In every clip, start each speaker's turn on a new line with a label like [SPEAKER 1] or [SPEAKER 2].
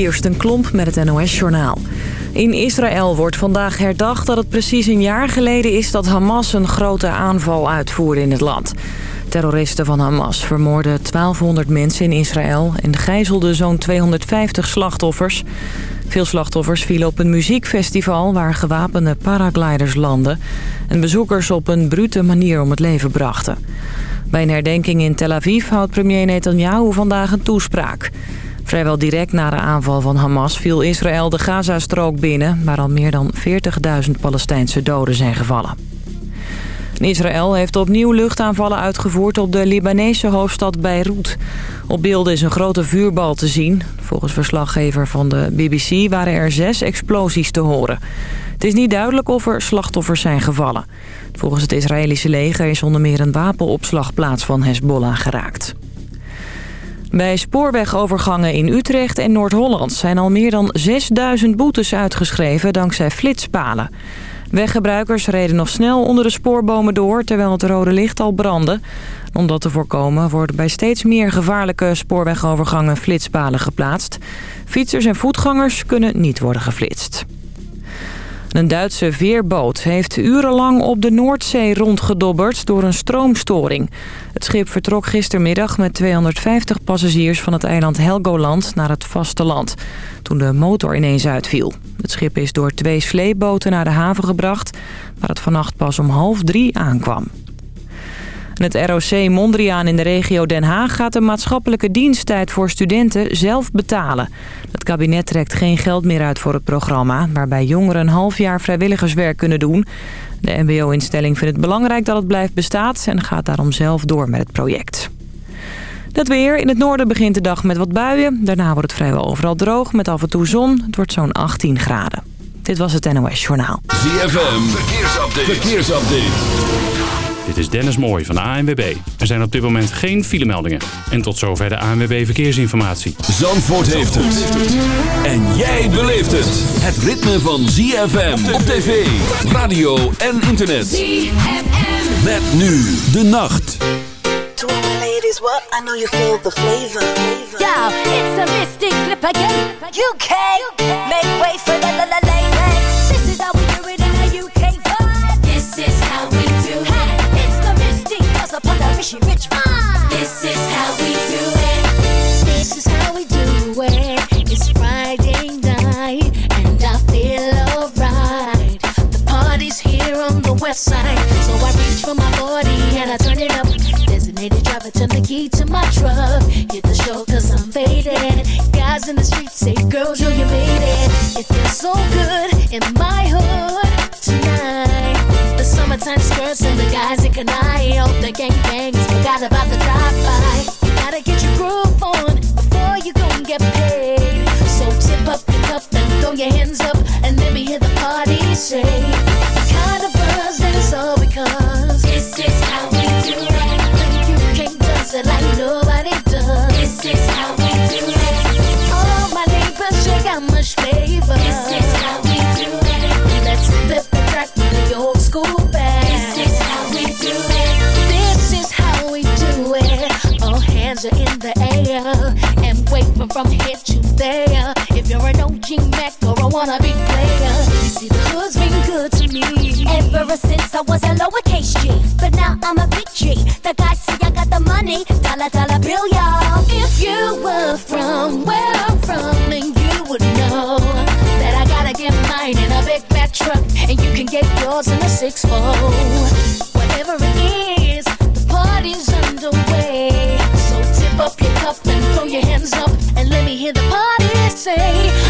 [SPEAKER 1] Kirsten Klomp met het NOS-journaal. In Israël wordt vandaag herdacht dat het precies een jaar geleden is... dat Hamas een grote aanval uitvoerde in het land. Terroristen van Hamas vermoorden 1200 mensen in Israël... en gijzelden zo'n 250 slachtoffers. Veel slachtoffers vielen op een muziekfestival... waar gewapende paragliders landden... en bezoekers op een brute manier om het leven brachten. Bij een herdenking in Tel Aviv houdt premier Netanyahu vandaag een toespraak... Vrijwel direct na de aanval van Hamas viel Israël de Gazastrook binnen... waar al meer dan 40.000 Palestijnse doden zijn gevallen. Israël heeft opnieuw luchtaanvallen uitgevoerd op de Libanese hoofdstad Beirut. Op beelden is een grote vuurbal te zien. Volgens verslaggever van de BBC waren er zes explosies te horen. Het is niet duidelijk of er slachtoffers zijn gevallen. Volgens het Israëlische leger is onder meer een wapenopslagplaats van Hezbollah geraakt. Bij spoorwegovergangen in Utrecht en Noord-Holland zijn al meer dan 6000 boetes uitgeschreven dankzij flitspalen. Weggebruikers reden nog snel onder de spoorbomen door terwijl het rode licht al brandde. Om dat te voorkomen worden bij steeds meer gevaarlijke spoorwegovergangen flitspalen geplaatst. Fietsers en voetgangers kunnen niet worden geflitst. Een Duitse veerboot heeft urenlang op de Noordzee rondgedobberd door een stroomstoring. Het schip vertrok gistermiddag met 250 passagiers van het eiland Helgoland naar het vasteland. Toen de motor ineens uitviel. Het schip is door twee sleepboten naar de haven gebracht, waar het vannacht pas om half drie aankwam. Het ROC Mondriaan in de regio Den Haag gaat de maatschappelijke diensttijd voor studenten zelf betalen. Het kabinet trekt geen geld meer uit voor het programma... waarbij jongeren een half jaar vrijwilligerswerk kunnen doen. De mbo-instelling vindt het belangrijk dat het blijft bestaan... en gaat daarom zelf door met het project. Dat weer. In het noorden begint de dag met wat buien. Daarna wordt het vrijwel overal droog met af en toe zon. Het wordt zo'n 18 graden. Dit was het NOS Journaal.
[SPEAKER 2] ZFM. Verkeersupdate. Verkeersupdate.
[SPEAKER 3] Dit is Dennis Mooij van de ANWB. Er zijn op dit moment geen filemeldingen. En tot zover de ANWB Verkeersinformatie.
[SPEAKER 2] Zandvoort heeft het. En jij beleeft het. Het ritme van ZFM op tv, radio en internet. ZFM. Met nu de nacht. ladies, what? I know you feel the flavor. Yeah, it's a mystic flip again. UK, make way for the la la ladies. The rich. This is how we do it. This is how we do it. It's Friday night, and I feel alright. The party's here on the west side, so I reach for my body and I turn it up. Designated driver, turn the key to my truck. Hit the show cause I'm faded. Guys in the streets say, girls, yo, you made it. It feels so good in my hood tonight The summertime skirts and the guys in Kanai. Oh, the gangbangers forgot throw your hands up and let me hear the party say. The kind of buzz that it's all Mac or a wannabe player, you see the hood's been good to me ever since I was a lowercase G. But now I'm a big G. The guys say I got the money, dollar dollar bill, y'all. If you were from where I'm from, then you would know that I gotta get mine in a big fat truck, and you can get yours in a six fold. Whatever it is, the party's underway So tip up your cup and throw your hands up and let me hear the party say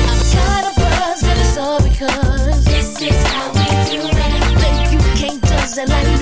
[SPEAKER 2] because this is how we do it. Think you can't does it like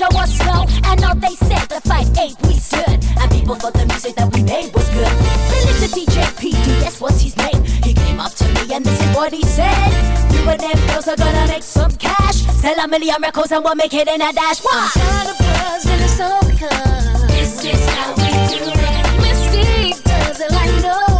[SPEAKER 2] show us love. And all they said, the fight ain't we stood. And people thought the music that we made was good. Billy the DJ PD, that's what's his name. He came up to me and this is
[SPEAKER 4] what he said. You and them girls are gonna make some cash. Sell a million records and we'll make it in a dash. Why? I'm tired of buzz and it's all because. This is how we do it. Mystique does it like
[SPEAKER 5] no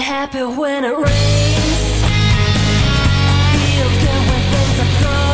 [SPEAKER 4] happy when it rains. Feel good when
[SPEAKER 6] things are
[SPEAKER 7] good.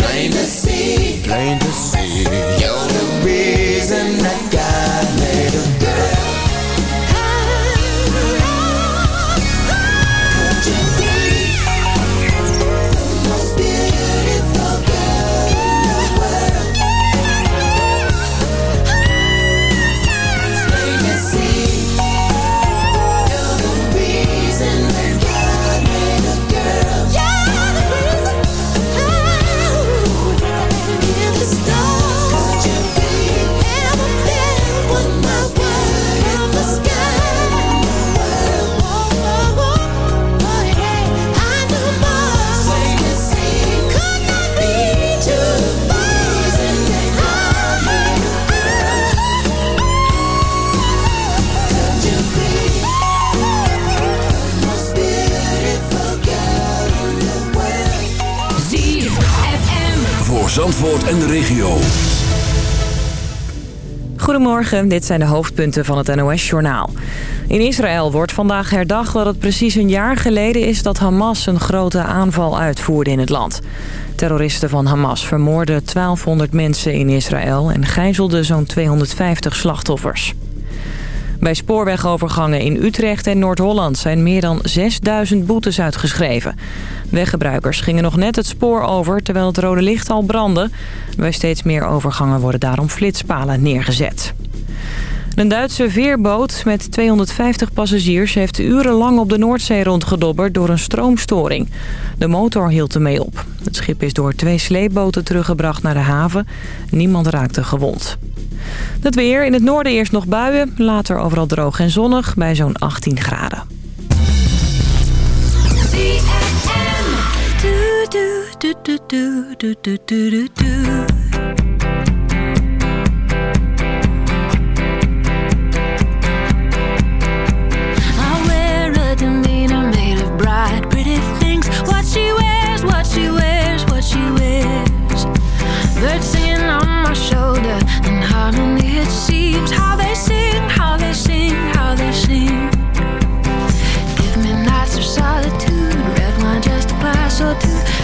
[SPEAKER 7] Plain to see, plain to see. You're the reason that God made a
[SPEAKER 8] Voor Zandvoort en de regio.
[SPEAKER 1] Goedemorgen, dit zijn de hoofdpunten van het NOS-journaal. In Israël wordt vandaag herdacht dat het precies een jaar geleden is... dat Hamas een grote aanval uitvoerde in het land. Terroristen van Hamas vermoorden 1200 mensen in Israël... en gijzelden zo'n 250 slachtoffers. Bij spoorwegovergangen in Utrecht en Noord-Holland zijn meer dan 6000 boetes uitgeschreven. Weggebruikers gingen nog net het spoor over terwijl het rode licht al brandde. Bij steeds meer overgangen worden daarom flitspalen neergezet. Een Duitse veerboot met 250 passagiers heeft urenlang op de Noordzee rondgedobberd door een stroomstoring. De motor hield ermee op. Het schip is door twee sleepboten teruggebracht naar de haven. Niemand raakte gewond. Het weer. In het noorden eerst nog buien. Later overal droog en zonnig bij zo'n 18 graden.
[SPEAKER 6] Shoulder, harmony it seems. How they sing, how they sing, how they sing. Give me nights of solitude, red wine, just a glass or two.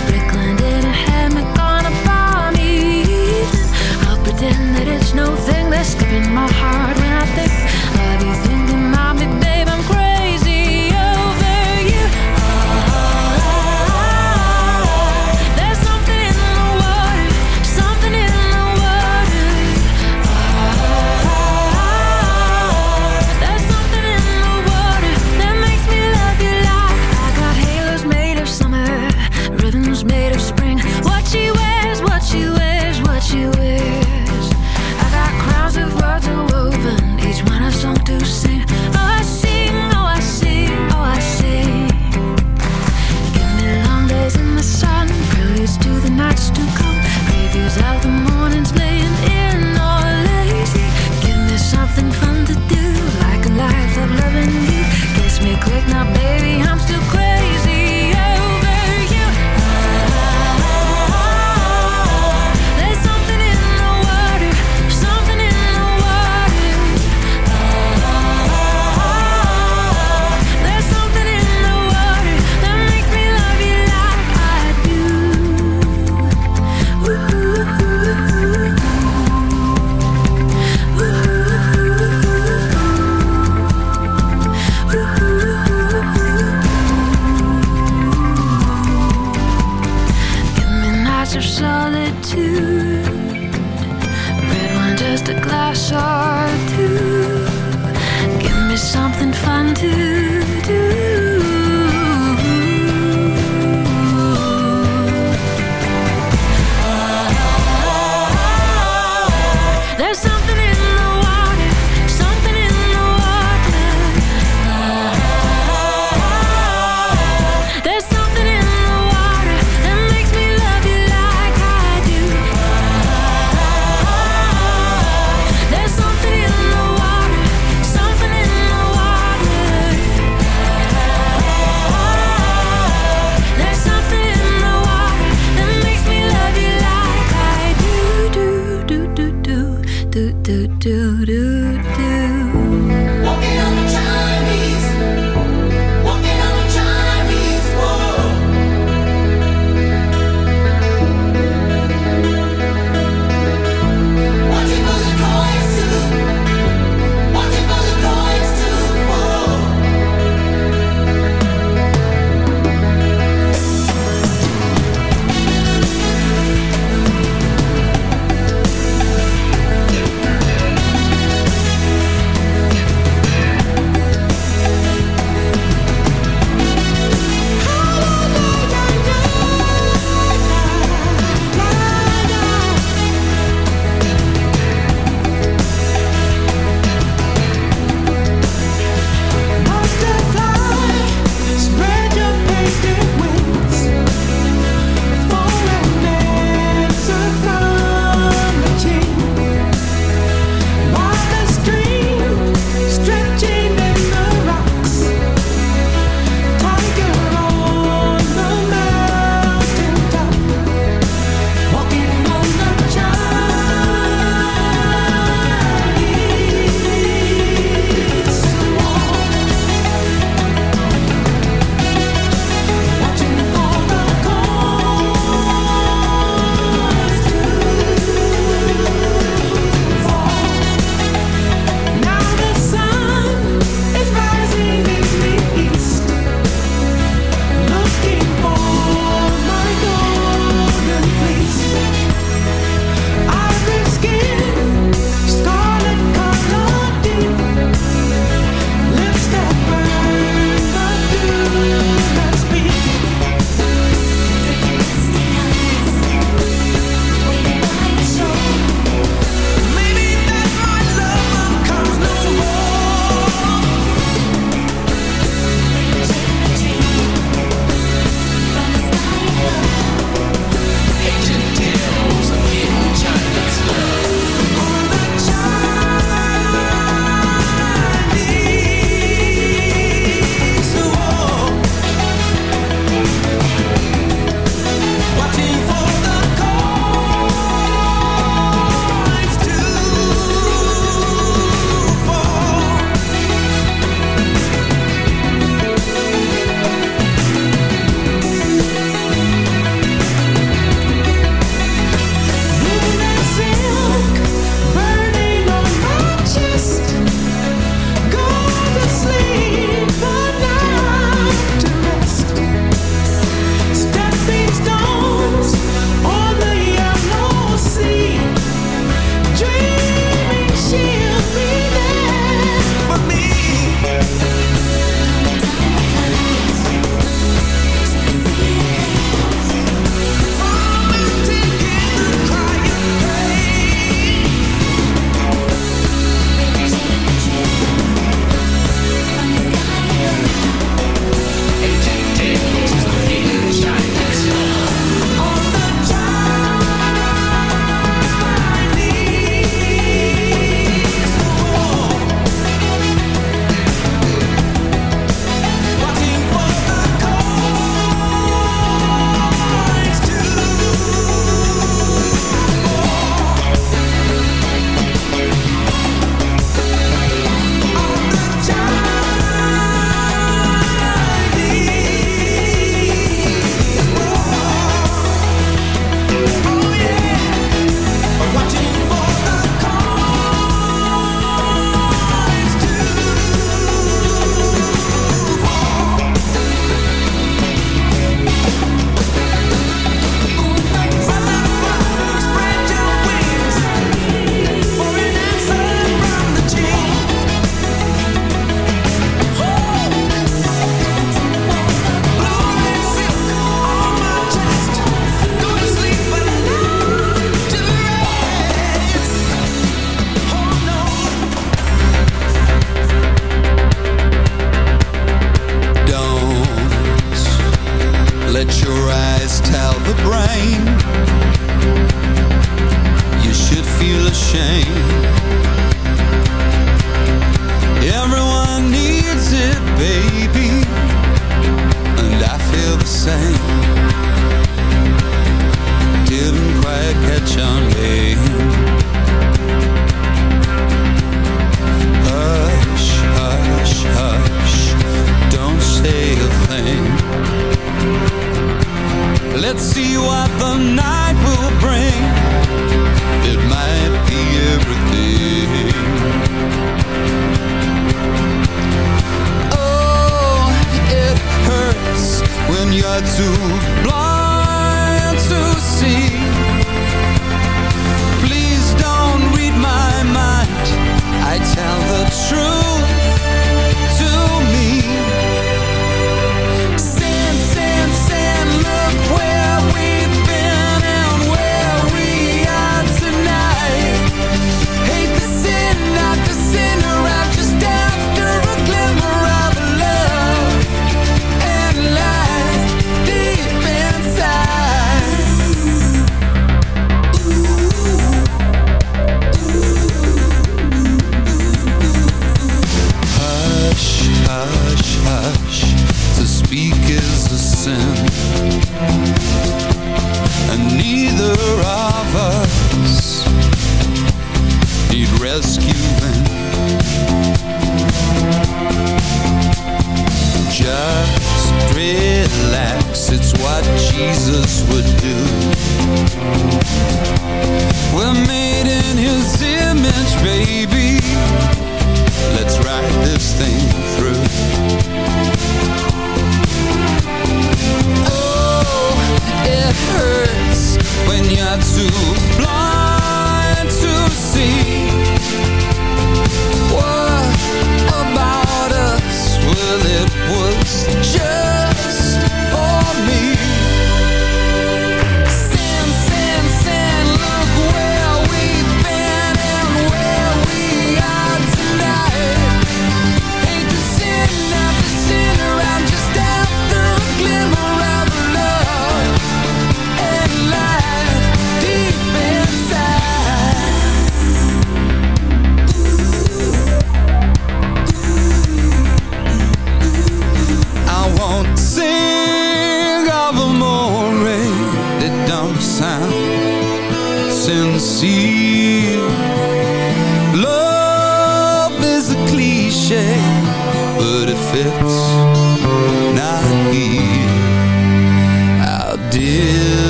[SPEAKER 6] you
[SPEAKER 9] say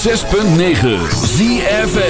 [SPEAKER 9] 106.9 ZFN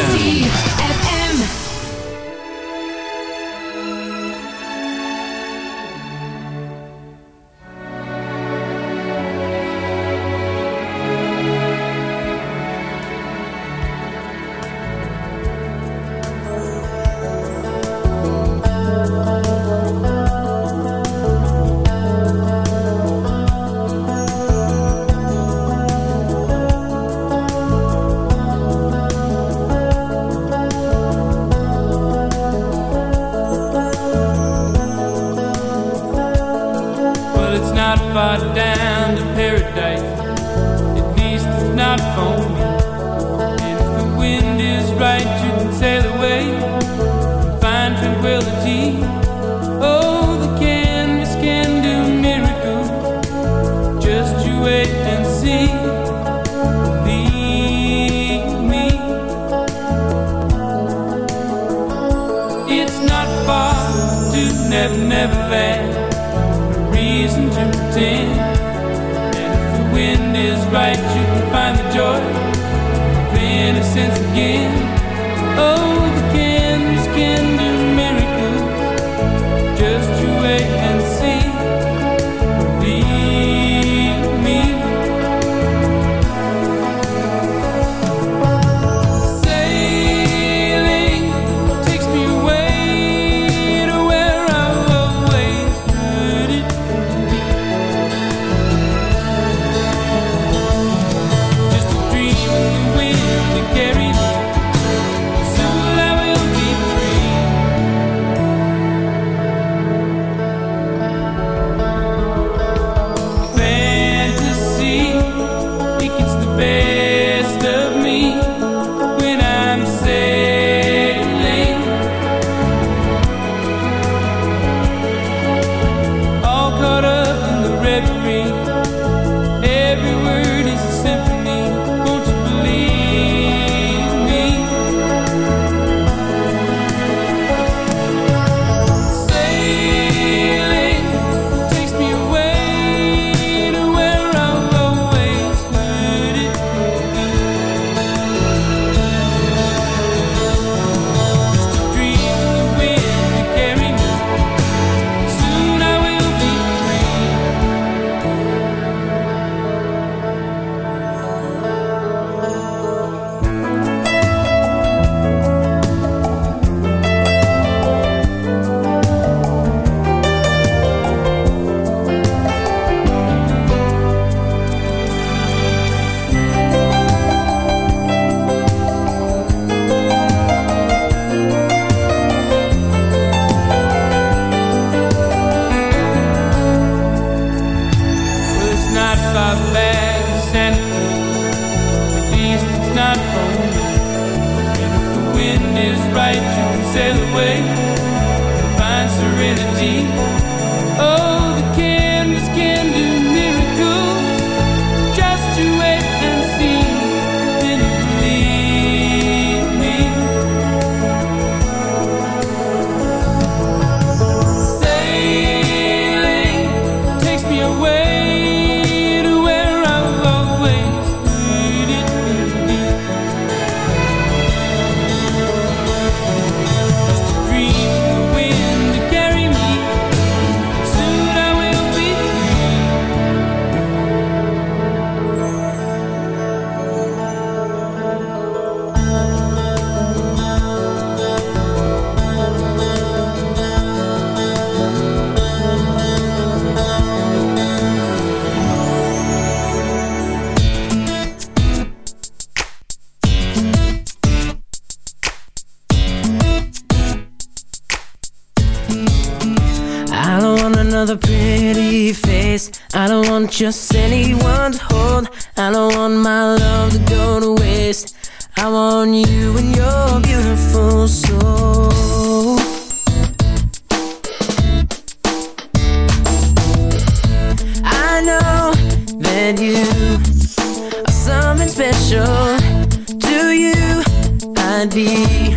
[SPEAKER 9] be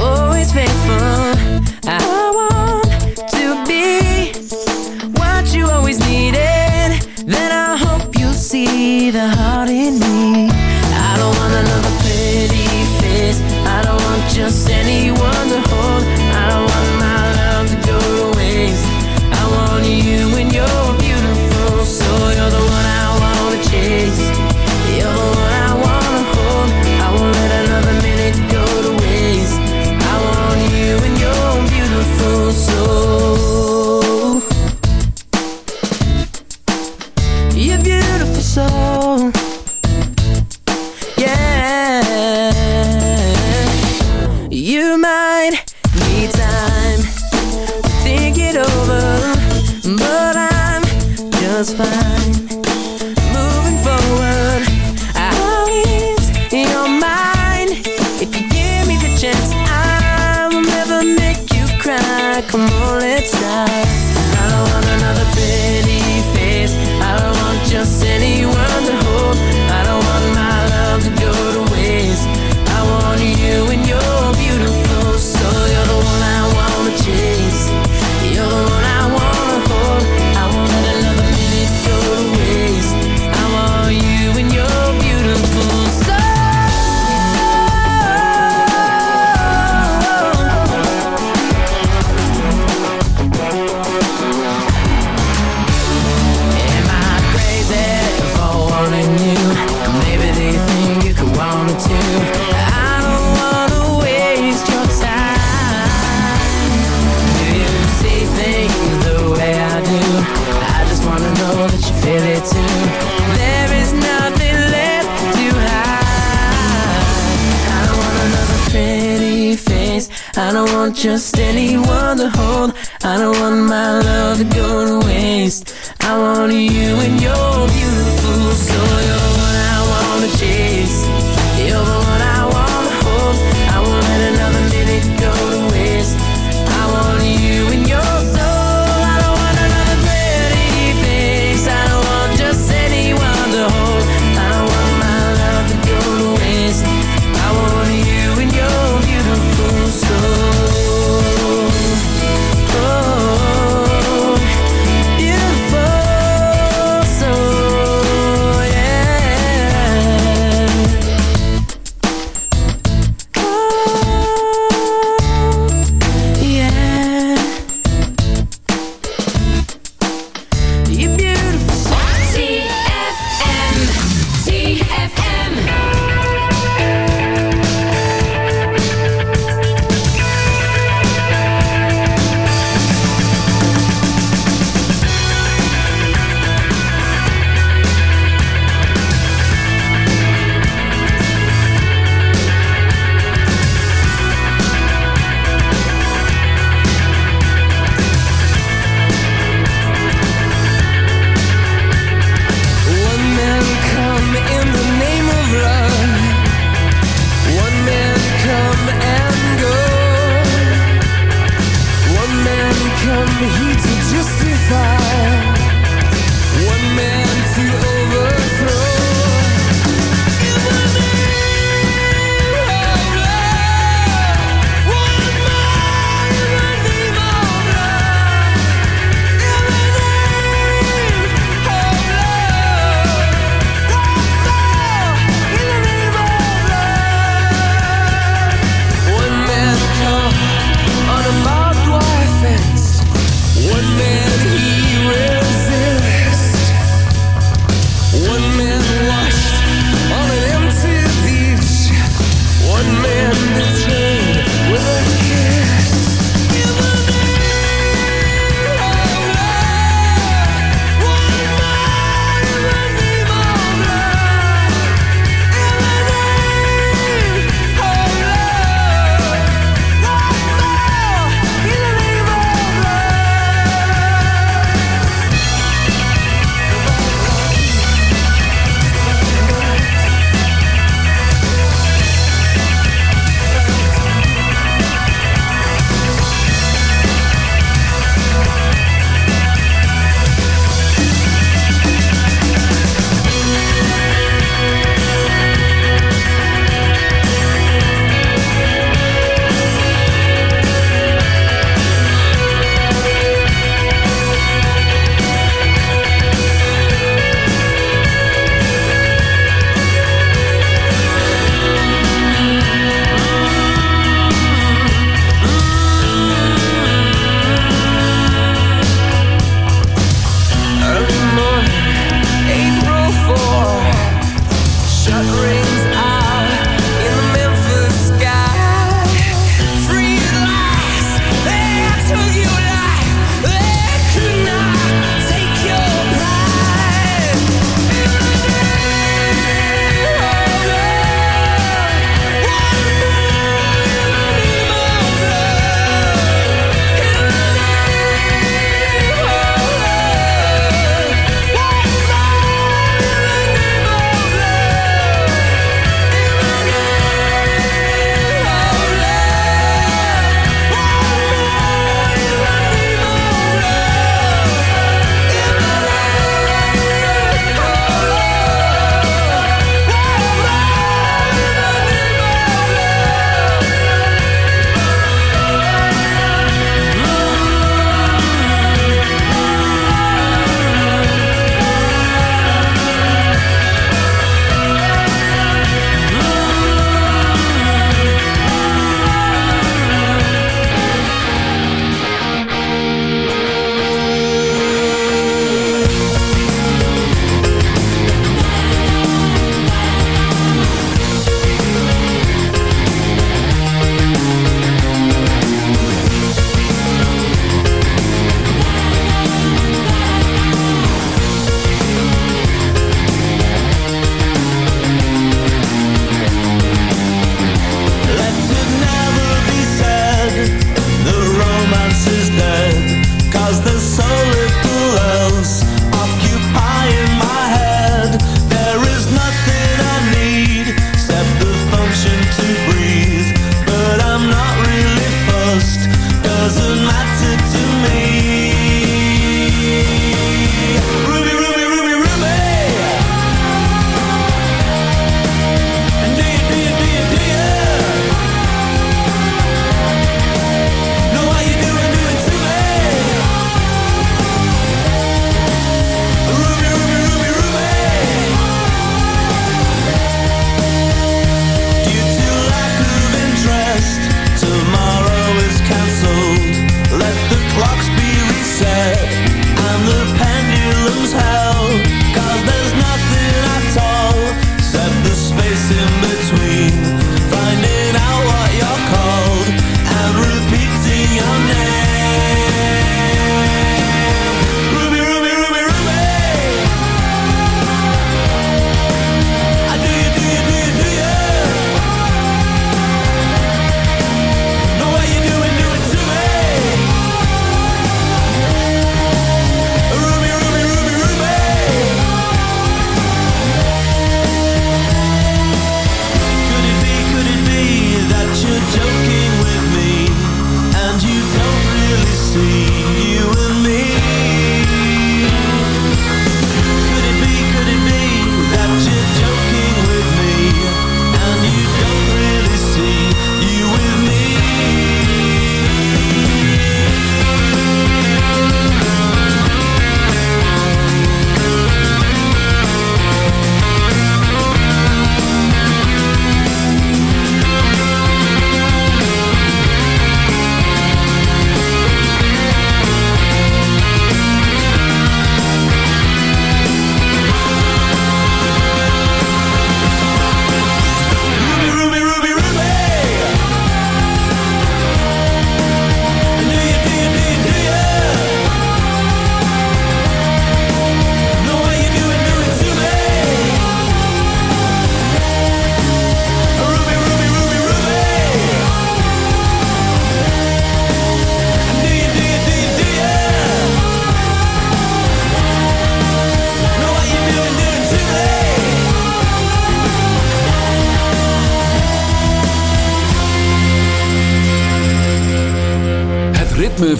[SPEAKER 10] Always
[SPEAKER 6] faithful. I want to be What you always needed. Then I hope you see the heart in me. I don't want another pretty face. I don't want just anyone just anyone to hold. I don't want my love to go to waste. I want you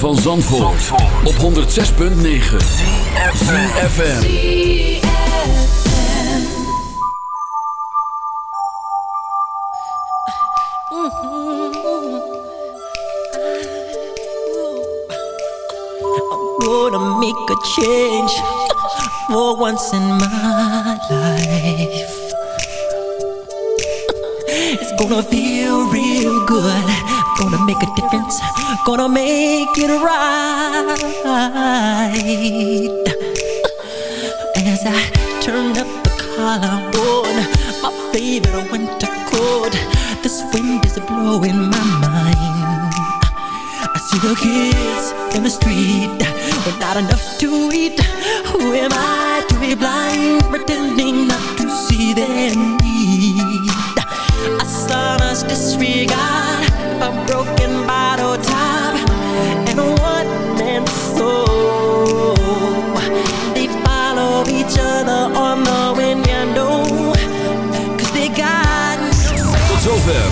[SPEAKER 8] van Zandvoort, op 106.9 CFFM
[SPEAKER 11] gonna make a change for once in my life. It's gonna feel real good. Gonna make a difference. Gonna make it right. As I turn up the collar on my favorite winter coat, this wind is blowing my mind. I see the kids in the street with not enough to eat. Who am I to be blind, pretending not to see their need? A son's disregard,